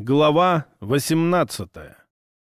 Глава 18.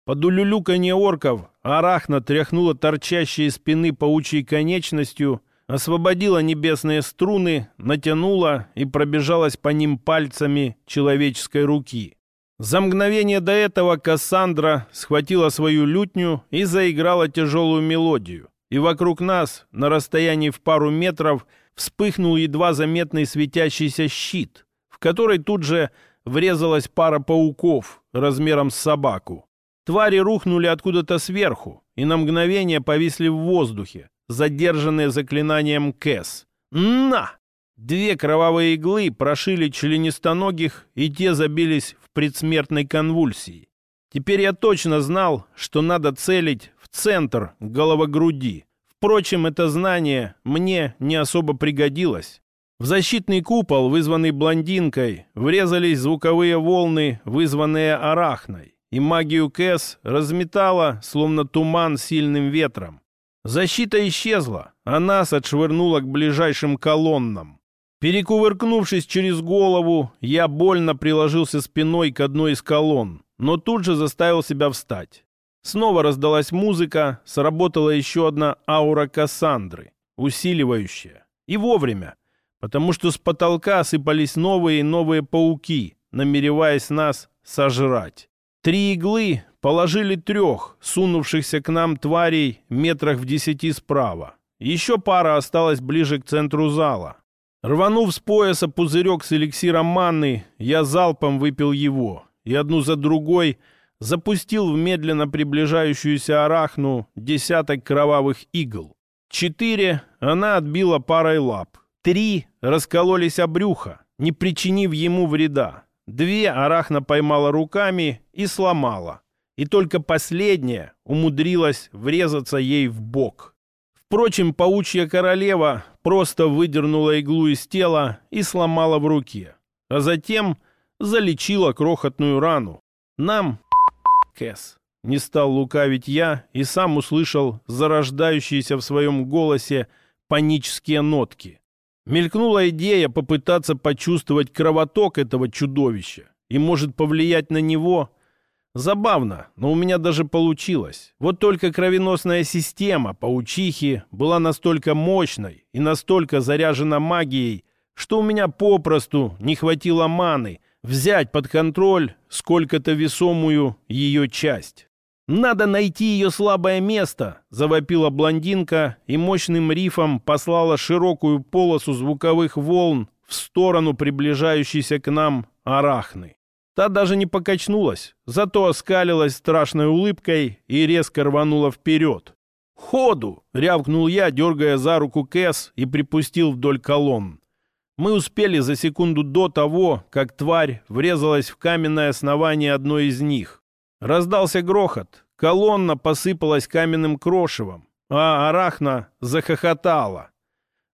Под улюлюканье орков арахна тряхнула торчащие спины паучьей конечностью, освободила небесные струны, натянула и пробежалась по ним пальцами человеческой руки. За мгновение до этого Кассандра схватила свою лютню и заиграла тяжелую мелодию. И вокруг нас, на расстоянии в пару метров, вспыхнул едва заметный светящийся щит, в который тут же врезалась пара пауков размером с собаку. Твари рухнули откуда-то сверху и на мгновение повисли в воздухе, задержанные заклинанием Кэс. «На!» Две кровавые иглы прошили членистоногих, и те забились в предсмертной конвульсии. Теперь я точно знал, что надо целить в центр головогруди. Впрочем, это знание мне не особо пригодилось. В защитный купол, вызванный блондинкой, врезались звуковые волны, вызванные арахной, и магию Кэс разметала, словно туман сильным ветром. Защита исчезла, а нас отшвырнуло к ближайшим колоннам. Перекувыркнувшись через голову, я больно приложился спиной к одной из колонн, но тут же заставил себя встать. Снова раздалась музыка, сработала еще одна аура Кассандры, усиливающая. И вовремя потому что с потолка сыпались новые и новые пауки, намереваясь нас сожрать. Три иглы положили трех, сунувшихся к нам тварей метрах в десяти справа. Еще пара осталась ближе к центру зала. Рванув с пояса пузырек с эликсиром манны, я залпом выпил его и одну за другой запустил в медленно приближающуюся арахну десяток кровавых игл. Четыре она отбила парой лап, Три раскололись о не причинив ему вреда. Две арахна поймала руками и сломала. И только последняя умудрилась врезаться ей в бок. Впрочем, паучья королева просто выдернула иглу из тела и сломала в руке. А затем залечила крохотную рану. Нам, Кэс, не стал лукавить я и сам услышал зарождающиеся в своем голосе панические нотки. Мелькнула идея попытаться почувствовать кровоток этого чудовища и, может, повлиять на него. Забавно, но у меня даже получилось. Вот только кровеносная система паучихи была настолько мощной и настолько заряжена магией, что у меня попросту не хватило маны взять под контроль сколько-то весомую ее часть. «Надо найти ее слабое место!» — завопила блондинка и мощным рифом послала широкую полосу звуковых волн в сторону приближающейся к нам арахны. Та даже не покачнулась, зато оскалилась страшной улыбкой и резко рванула вперед. «Ходу!» — рявкнул я, дергая за руку Кэс и припустил вдоль колонн. Мы успели за секунду до того, как тварь врезалась в каменное основание одной из них. Раздался грохот. Колонна посыпалась каменным крошевом, а Арахна захохотала.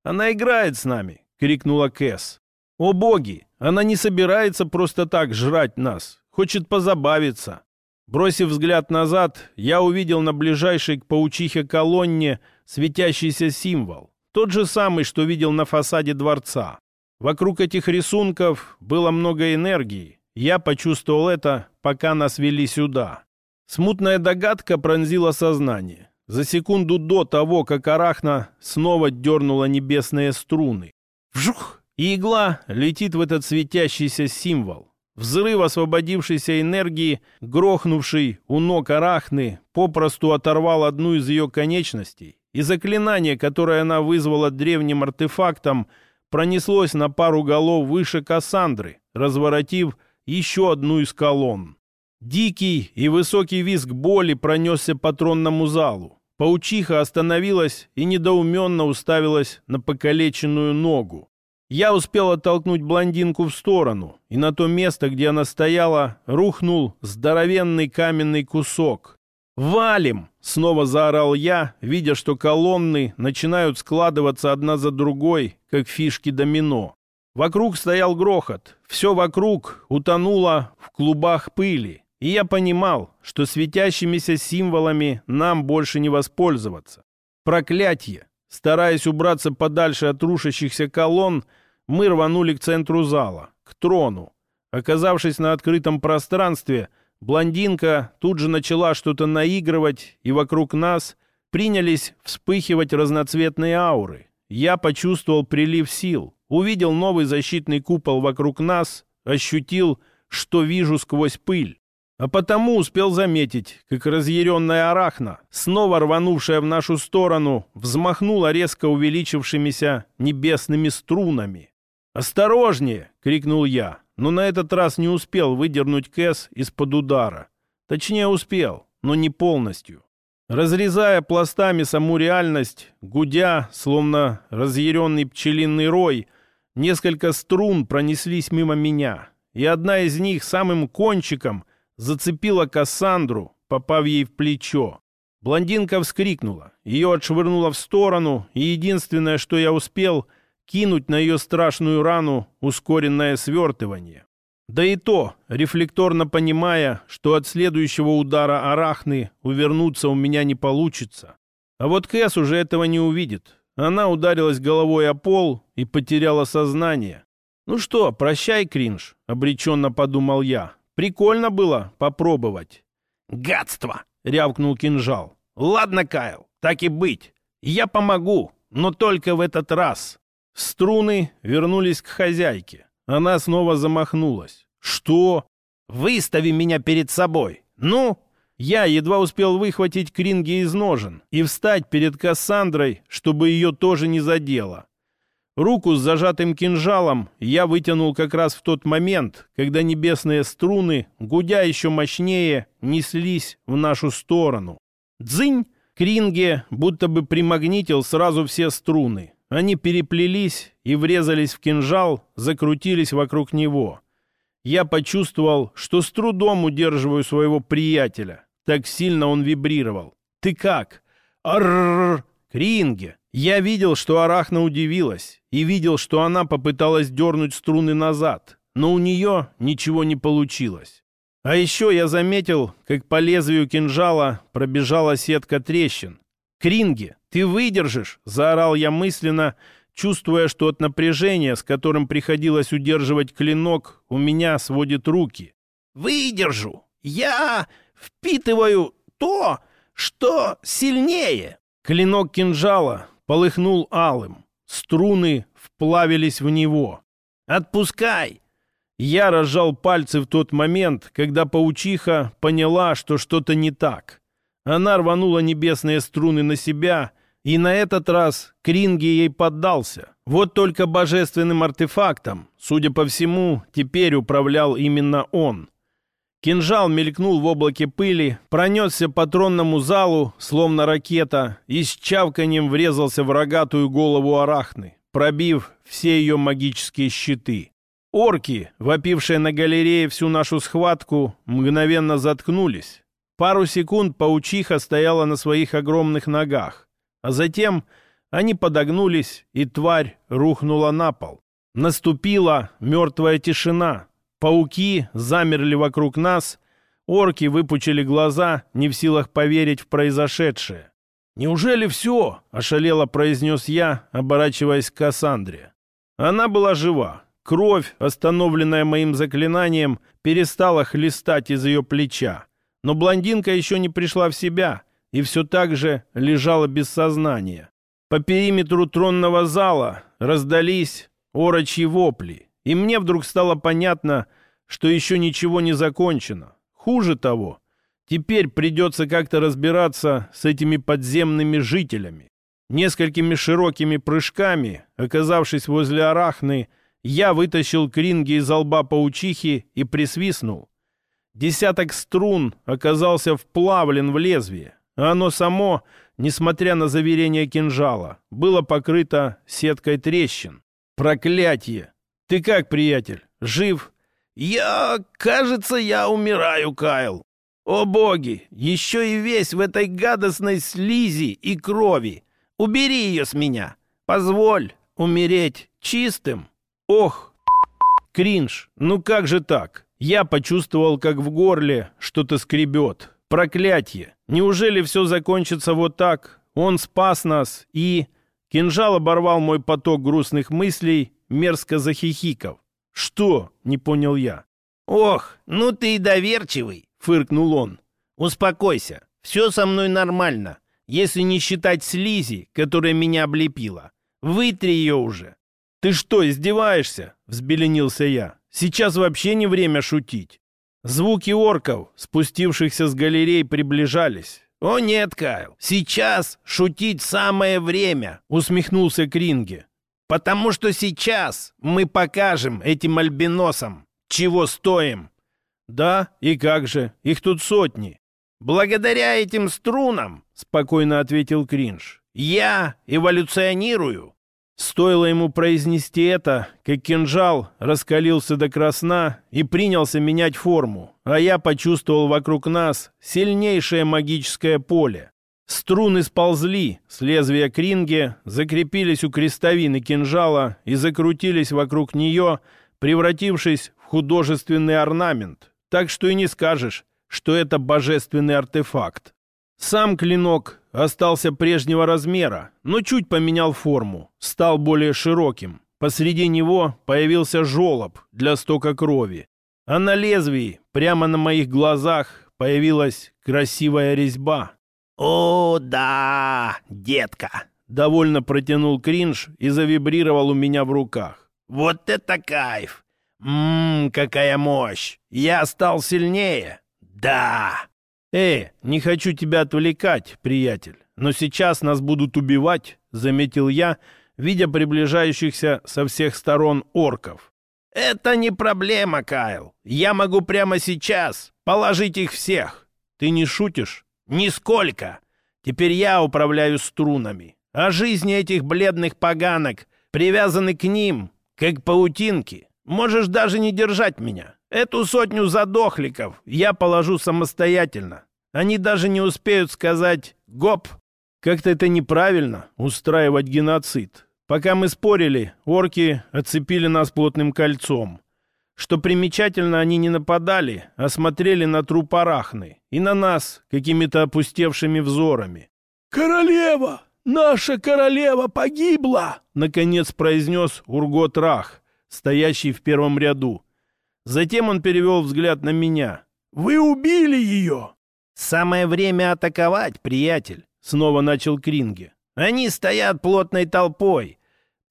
«Она играет с нами!» — крикнула Кэс. «О боги! Она не собирается просто так жрать нас. Хочет позабавиться!» Бросив взгляд назад, я увидел на ближайшей к паучихе колонне светящийся символ. Тот же самый, что видел на фасаде дворца. Вокруг этих рисунков было много энергии. Я почувствовал это пока нас вели сюда. Смутная догадка пронзила сознание. За секунду до того, как Арахна снова дернула небесные струны. Вжух! И игла летит в этот светящийся символ. Взрыв освободившейся энергии, грохнувший у ног Арахны, попросту оторвал одну из ее конечностей, и заклинание, которое она вызвала древним артефактом, пронеслось на пару голов выше Кассандры, разворотив еще одну из колонн. Дикий и высокий визг боли пронесся по тронному залу. Паучиха остановилась и недоуменно уставилась на покалеченную ногу. Я успел оттолкнуть блондинку в сторону, и на то место, где она стояла, рухнул здоровенный каменный кусок. «Валим!» — снова заорал я, видя, что колонны начинают складываться одна за другой, как фишки домино. Вокруг стоял грохот. Все вокруг утонуло в клубах пыли. И я понимал, что светящимися символами нам больше не воспользоваться. Проклятье! Стараясь убраться подальше от рушащихся колонн, мы рванули к центру зала, к трону. Оказавшись на открытом пространстве, блондинка тут же начала что-то наигрывать, и вокруг нас принялись вспыхивать разноцветные ауры. Я почувствовал прилив сил, увидел новый защитный купол вокруг нас, ощутил, что вижу сквозь пыль. А потому успел заметить, как разъяренная арахна, снова рванувшая в нашу сторону, взмахнула резко увеличившимися небесными струнами. «Осторожнее!» — крикнул я, но на этот раз не успел выдернуть Кэс из-под удара. Точнее, успел, но не полностью. Разрезая пластами саму реальность, гудя, словно разъяренный пчелиный рой, несколько струн пронеслись мимо меня, и одна из них самым кончиком зацепила Кассандру, попав ей в плечо. Блондинка вскрикнула, ее отшвырнуло в сторону, и единственное, что я успел — кинуть на ее страшную рану ускоренное свертывание. Да и то, рефлекторно понимая, что от следующего удара арахны увернуться у меня не получится. А вот Кэс уже этого не увидит. Она ударилась головой о пол и потеряла сознание. «Ну что, прощай, кринж», — обреченно подумал я. «Прикольно было попробовать». «Гадство!» — рявкнул кинжал. «Ладно, Кайл, так и быть. Я помогу, но только в этот раз». Струны вернулись к хозяйке. Она снова замахнулась. «Что?» «Выстави меня перед собой! Ну?» Я едва успел выхватить кринги из ножен и встать перед Кассандрой, чтобы ее тоже не задело. Руку с зажатым кинжалом я вытянул как раз в тот момент, когда небесные струны, гудя еще мощнее, неслись в нашу сторону. Дзынь! Кринге будто бы примагнитил сразу все струны. Они переплелись и врезались в кинжал, закрутились вокруг него. Я почувствовал, что с трудом удерживаю своего приятеля. Так сильно он вибрировал. «Ты как?» «Аррррр!» «Кринге!» Я видел, что Арахна удивилась, и видел, что она попыталась дернуть струны назад, но у нее ничего не получилось. А еще я заметил, как по лезвию кинжала пробежала сетка трещин. «Кринге, ты выдержишь!» — заорал я мысленно, чувствуя, что от напряжения, с которым приходилось удерживать клинок, у меня сводит руки. «Выдержу! Я впитываю то, что сильнее!» Клинок кинжала полыхнул алым. Струны вплавились в него. «Отпускай!» Я разжал пальцы в тот момент, когда паучиха поняла, что что-то не так. Она рванула небесные струны на себя, и на этот раз Кринги ей поддался. Вот только божественным артефактом, судя по всему, теперь управлял именно он. Кинжал мелькнул в облаке пыли, пронесся по тронному залу, словно ракета, и с чавканием врезался в рогатую голову арахны, пробив все ее магические щиты. Орки, вопившие на галерее всю нашу схватку, мгновенно заткнулись. Пару секунд паучиха стояла на своих огромных ногах, а затем они подогнулись, и тварь рухнула на пол. Наступила мертвая тишина. Пауки замерли вокруг нас, орки выпучили глаза, не в силах поверить в произошедшее. «Неужели все?» — ошалело произнес я, оборачиваясь к Кассандре. Она была жива. Кровь, остановленная моим заклинанием, перестала хлестать из ее плеча. Но блондинка еще не пришла в себя и все так же лежала без сознания. По периметру тронного зала раздались орочьи вопли, и мне вдруг стало понятно, что еще ничего не закончено. Хуже того, теперь придется как-то разбираться с этими подземными жителями. Несколькими широкими прыжками, оказавшись возле арахны, я вытащил кринги из лба паучихи и присвистнул. Десяток струн оказался вплавлен в лезвие, а оно само, несмотря на заверение кинжала, было покрыто сеткой трещин. Проклятие! Ты как, приятель, жив? Я, кажется, я умираю, Кайл. О боги, еще и весь в этой гадостной слизи и крови. Убери ее с меня. Позволь умереть чистым. Ох, кринж, ну как же так? Я почувствовал, как в горле что-то скребет. Проклятье! Неужели все закончится вот так? Он спас нас и... Кинжал оборвал мой поток грустных мыслей, мерзко захихиков. «Что?» — не понял я. «Ох, ну ты и доверчивый!» — фыркнул он. «Успокойся, все со мной нормально, если не считать слизи, которая меня облепила. Вытри ее уже!» «Ты что, издеваешься?» — взбеленился я. «Сейчас вообще не время шутить». Звуки орков, спустившихся с галерей, приближались. «О нет, Кайл, сейчас шутить самое время!» — усмехнулся Кринге. «Потому что сейчас мы покажем этим альбиносам, чего стоим». «Да, и как же, их тут сотни». «Благодаря этим струнам», — спокойно ответил Кринж, — «я эволюционирую». Стоило ему произнести это, как кинжал раскалился до красна и принялся менять форму, а я почувствовал вокруг нас сильнейшее магическое поле. Струны сползли с лезвия кринги, закрепились у крестовины кинжала и закрутились вокруг нее, превратившись в художественный орнамент. Так что и не скажешь, что это божественный артефакт. Сам клинок остался прежнего размера, но чуть поменял форму, стал более широким. Посреди него появился жолоб для стока крови. А на лезвии, прямо на моих глазах, появилась красивая резьба. «О, да, детка!» — довольно протянул кринж и завибрировал у меня в руках. «Вот это кайф! Ммм, какая мощь! Я стал сильнее! Да!» «Эй, не хочу тебя отвлекать, приятель, но сейчас нас будут убивать», — заметил я, видя приближающихся со всех сторон орков. «Это не проблема, Кайл. Я могу прямо сейчас положить их всех». «Ты не шутишь?» «Нисколько. Теперь я управляю струнами, а жизни этих бледных поганок привязаны к ним, как паутинки. Можешь даже не держать меня. Эту сотню задохликов я положу самостоятельно. Они даже не успеют сказать «гоп». Как-то это неправильно — устраивать геноцид. Пока мы спорили, орки отцепили нас плотным кольцом. Что примечательно, они не нападали, а смотрели на труп Арахны и на нас какими-то опустевшими взорами. «Королева! Наша королева погибла!» — наконец произнес Ургот Рах, стоящий в первом ряду. Затем он перевел взгляд на меня. «Вы убили ее!» «Самое время атаковать, приятель!» Снова начал Кринге. «Они стоят плотной толпой.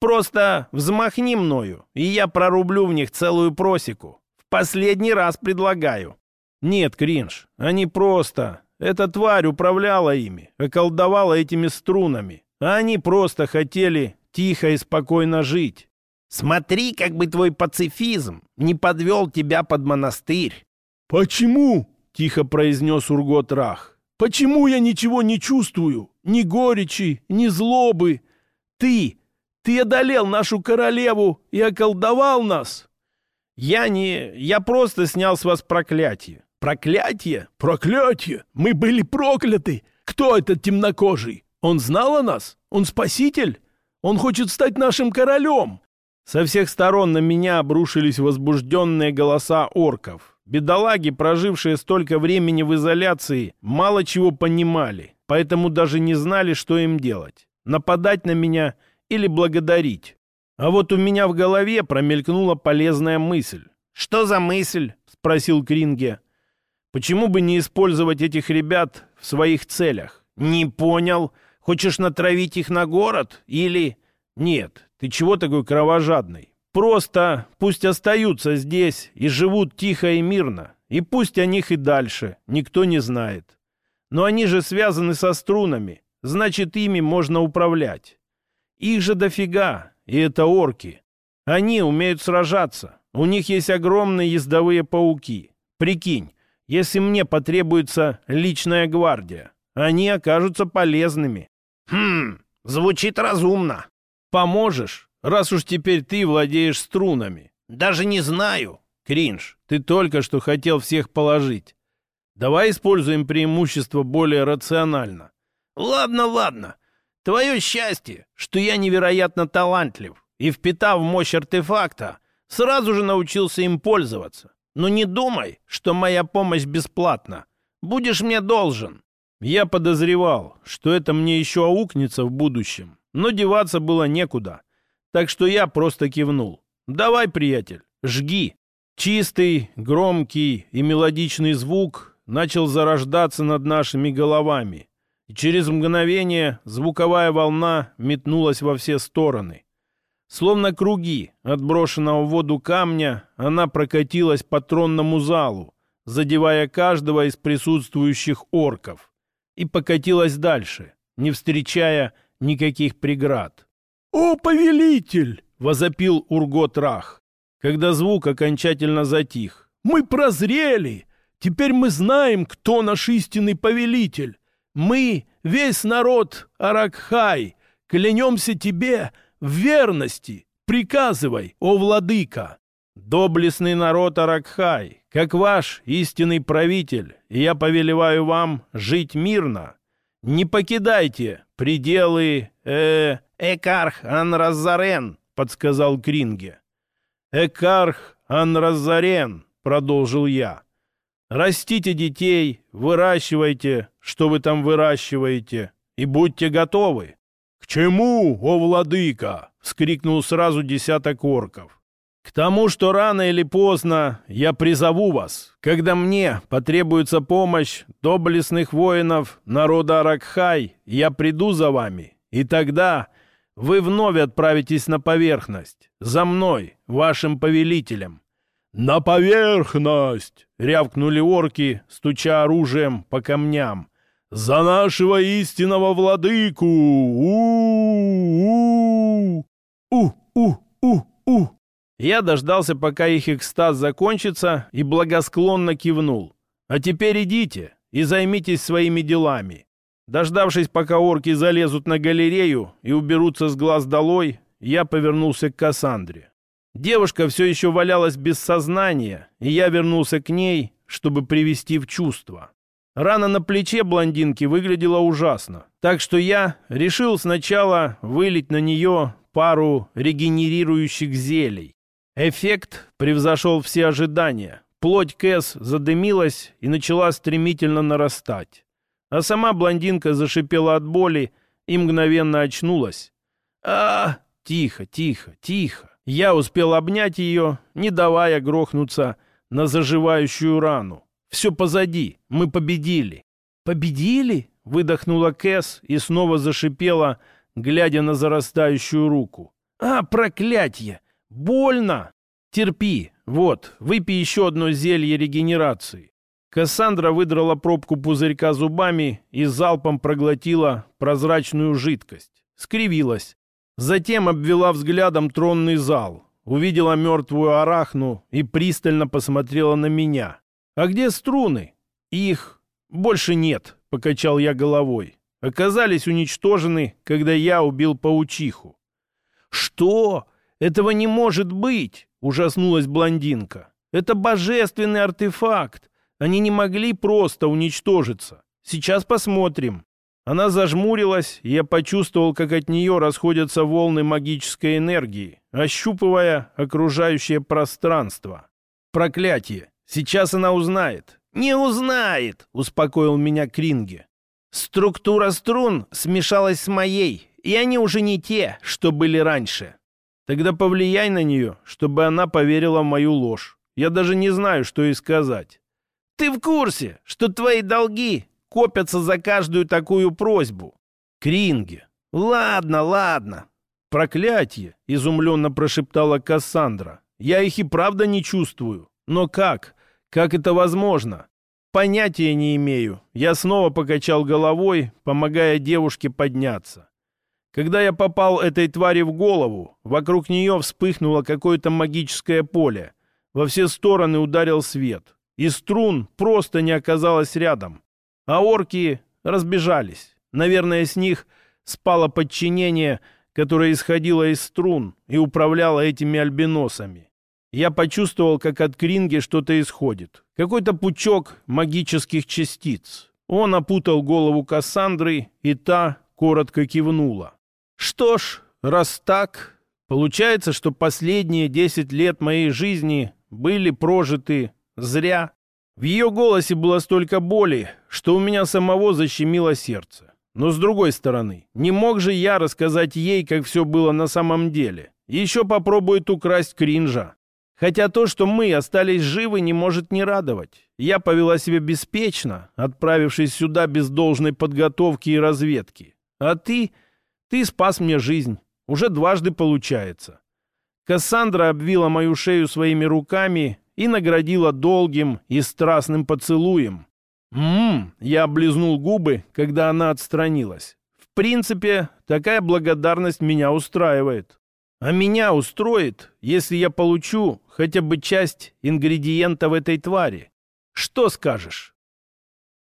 Просто взмахни мною, и я прорублю в них целую просеку. В последний раз предлагаю». «Нет, Кринж, они просто... Эта тварь управляла ими, околдовала этими струнами, а они просто хотели тихо и спокойно жить. Смотри, как бы твой пацифизм не подвел тебя под монастырь. «Почему?» — тихо произнес Ургот Рах. «Почему я ничего не чувствую? Ни горечи, ни злобы? Ты, ты одолел нашу королеву и околдовал нас!» «Я не... Я просто снял с вас проклятие». «Проклятие? Проклятие? Мы были прокляты! Кто этот темнокожий? Он знал о нас? Он спаситель? Он хочет стать нашим королем!» Со всех сторон на меня обрушились возбужденные голоса орков. Бедолаги, прожившие столько времени в изоляции, мало чего понимали, поэтому даже не знали, что им делать. Нападать на меня или благодарить. А вот у меня в голове промелькнула полезная мысль. «Что за мысль?» — спросил Кринге. «Почему бы не использовать этих ребят в своих целях?» «Не понял. Хочешь натравить их на город? Или...» «Нет, ты чего такой кровожадный? Просто пусть остаются здесь и живут тихо и мирно, и пусть о них и дальше никто не знает. Но они же связаны со струнами, значит, ими можно управлять. Их же дофига, и это орки. Они умеют сражаться, у них есть огромные ездовые пауки. Прикинь, если мне потребуется личная гвардия, они окажутся полезными. Хм, звучит разумно. Поможешь, раз уж теперь ты владеешь струнами. Даже не знаю. Кринж, ты только что хотел всех положить. Давай используем преимущество более рационально. Ладно, ладно. Твое счастье, что я невероятно талантлив и, впитав мощь артефакта, сразу же научился им пользоваться. Но не думай, что моя помощь бесплатна. Будешь мне должен. Я подозревал, что это мне еще аукнется в будущем. Но деваться было некуда. Так что я просто кивнул. «Давай, приятель, жги!» Чистый, громкий и мелодичный звук начал зарождаться над нашими головами. Через мгновение звуковая волна метнулась во все стороны. Словно круги отброшенного в воду камня, она прокатилась по тронному залу, задевая каждого из присутствующих орков, и покатилась дальше, не встречая никаких преград. «О, повелитель!» — возопил Ургот Рах, когда звук окончательно затих. «Мы прозрели! Теперь мы знаем, кто наш истинный повелитель. Мы, весь народ Аракхай, клянемся тебе в верности. Приказывай, о владыка!» «Доблестный народ Аракхай, как ваш истинный правитель, я повелеваю вам жить мирно. Не покидайте пределы э Экарх Анразарен», — подсказал Кринге. «Экарх Анразарен», — продолжил я. «Растите детей, выращивайте, что вы там выращиваете, и будьте готовы». «К чему, о владыка?» — вскрикнул сразу десяток орков. «К тому, что рано или поздно я призову вас, когда мне потребуется помощь доблестных воинов народа Аракхай, я приду за вами, и тогда вы вновь отправитесь на поверхность, за мной, вашим повелителем. «На поверхность!» — рявкнули орки, стуча оружием по камням. «За нашего истинного владыку! У-у-у! У-у-у-у!» Я дождался, пока их экстаз закончится, и благосклонно кивнул. «А теперь идите и займитесь своими делами. Дождавшись, пока орки залезут на галерею и уберутся с глаз долой, я повернулся к Кассандре. Девушка все еще валялась без сознания, и я вернулся к ней, чтобы привести в чувство. Рана на плече блондинки выглядела ужасно, так что я решил сначала вылить на нее пару регенерирующих зелий. Эффект превзошел все ожидания. Плоть Кэс задымилась и начала стремительно нарастать. А сама блондинка зашипела от боли и мгновенно очнулась. а Тихо, тихо, тихо. Я успел обнять ее, не давая грохнуться на заживающую рану. Все позади, мы победили. «Победили?» — выдохнула Кэс и снова зашипела, глядя на зарастающую руку. «А, проклятье! Больно! Терпи, вот, выпей еще одно зелье регенерации. Кассандра выдрала пробку пузырька зубами и залпом проглотила прозрачную жидкость. Скривилась. Затем обвела взглядом тронный зал, увидела мертвую арахну и пристально посмотрела на меня. «А где струны?» «Их больше нет», — покачал я головой. «Оказались уничтожены, когда я убил паучиху». «Что? Этого не может быть!» — ужаснулась блондинка. «Это божественный артефакт. Они не могли просто уничтожиться. Сейчас посмотрим». Она зажмурилась, и я почувствовал, как от нее расходятся волны магической энергии, ощупывая окружающее пространство. Проклятие! Сейчас она узнает. «Не узнает!» — успокоил меня Кринге. «Структура струн смешалась с моей, и они уже не те, что были раньше. Тогда повлияй на нее, чтобы она поверила в мою ложь. Я даже не знаю, что ей сказать. Ты в курсе, что твои долги копятся за каждую такую просьбу? Кринги. Ладно, ладно. Проклятие, изумленно прошептала Кассандра. Я их и правда не чувствую. Но как? Как это возможно? Понятия не имею. Я снова покачал головой, помогая девушке подняться. Когда я попал этой твари в голову, вокруг нее вспыхнуло какое-то магическое поле. Во все стороны ударил свет и струн просто не оказалось рядом. А орки разбежались. Наверное, с них спало подчинение, которое исходило из струн и управляло этими альбиносами. Я почувствовал, как от Кринги что-то исходит. Какой-то пучок магических частиц. Он опутал голову Кассандры, и та коротко кивнула. Что ж, раз так, получается, что последние десять лет моей жизни были прожиты Зря. В ее голосе было столько боли, что у меня самого защемило сердце. Но с другой стороны, не мог же я рассказать ей, как все было на самом деле. Еще попробует украсть кринжа. Хотя то, что мы остались живы, не может не радовать. Я повела себя беспечно, отправившись сюда без должной подготовки и разведки. А ты... ты спас мне жизнь. Уже дважды получается. Кассандра обвила мою шею своими руками и наградила долгим и страстным поцелуем. «Ммм!» — я облизнул губы, когда она отстранилась. «В принципе, такая благодарность меня устраивает. А меня устроит, если я получу хотя бы часть ингредиентов этой твари. Что скажешь?»